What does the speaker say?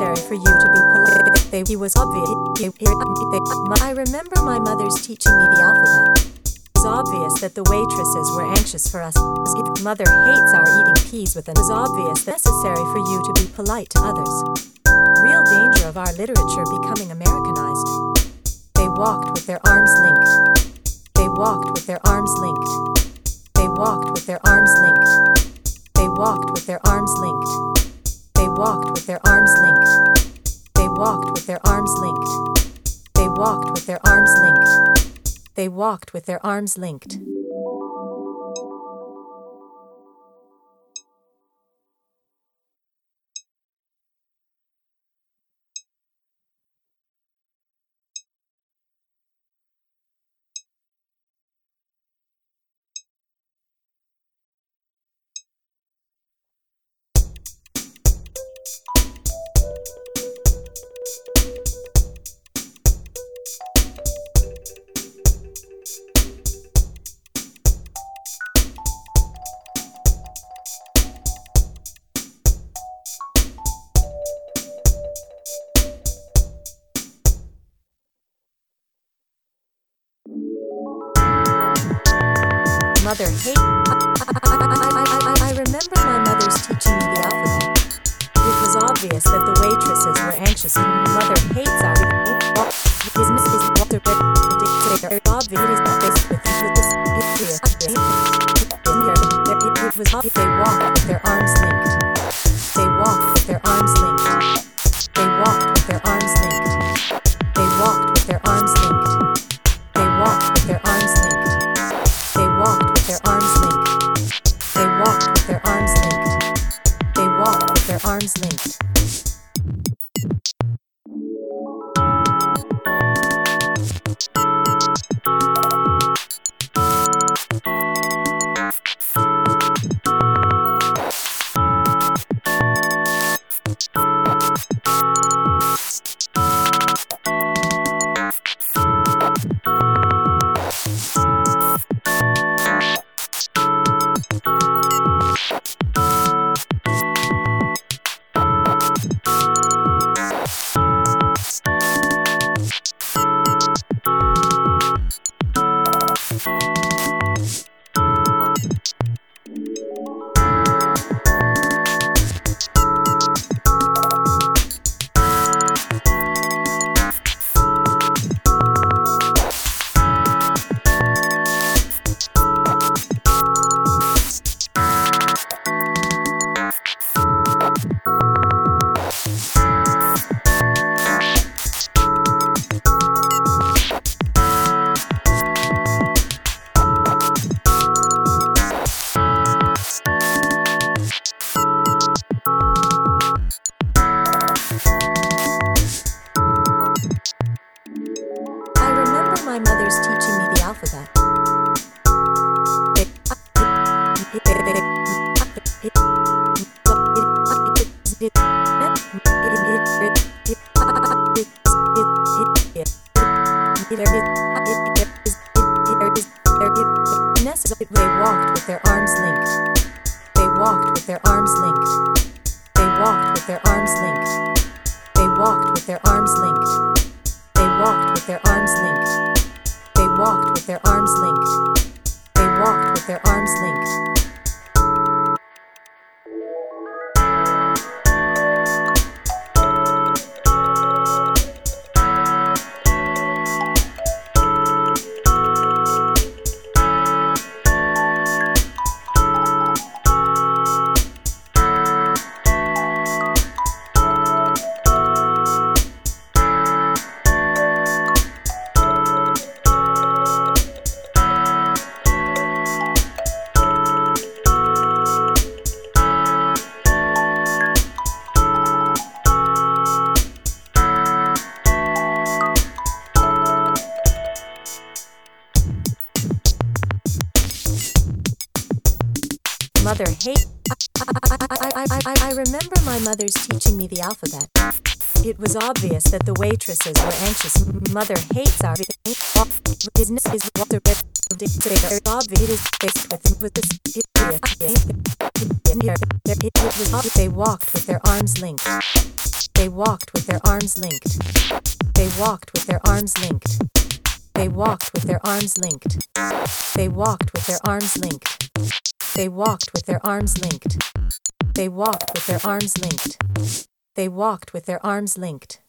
necessary for you to be polite. He was obvious. I remember my mother's teaching me the alphabet. It was obvious that the waitresses were anxious for us. Mother hates our eating peas with an. It was obvious that necessary for you to be polite to others. Real danger of our literature becoming Americanized. They walked with their arms linked. They walked with their arms linked. They walked with their arms linked. They walked with their arms linked. Walked with their arms linked. They walked with their arms linked. They walked with their arms linked. They walked with their arms linked. Mother hate. I, I, I, I remember my mother's teaching me the alphabet. It was obvious that the waitresses were anxious. Mother hates our. Business is Walter obvious that they with It was obvious they walked with their arms linked. They walked with their arms linked. They walked with their arms linked. They walked with their arms linked. They walked with their arms linked. They walked with their arms linked. They walked with their arms linked. They walked with their arms linked. Mother hate. I, I, I, I, remember my mother's teaching me the alphabet. It was obvious that the waitresses were anxious. Mother hates our business is Walter It is with obvious they walked with their arms linked. They walked with their arms linked. They walked with their arms linked. They walked with their arms linked. They walked with their arms linked. They walked with their arms linked. They walked with their arms linked. They walked with their arms linked.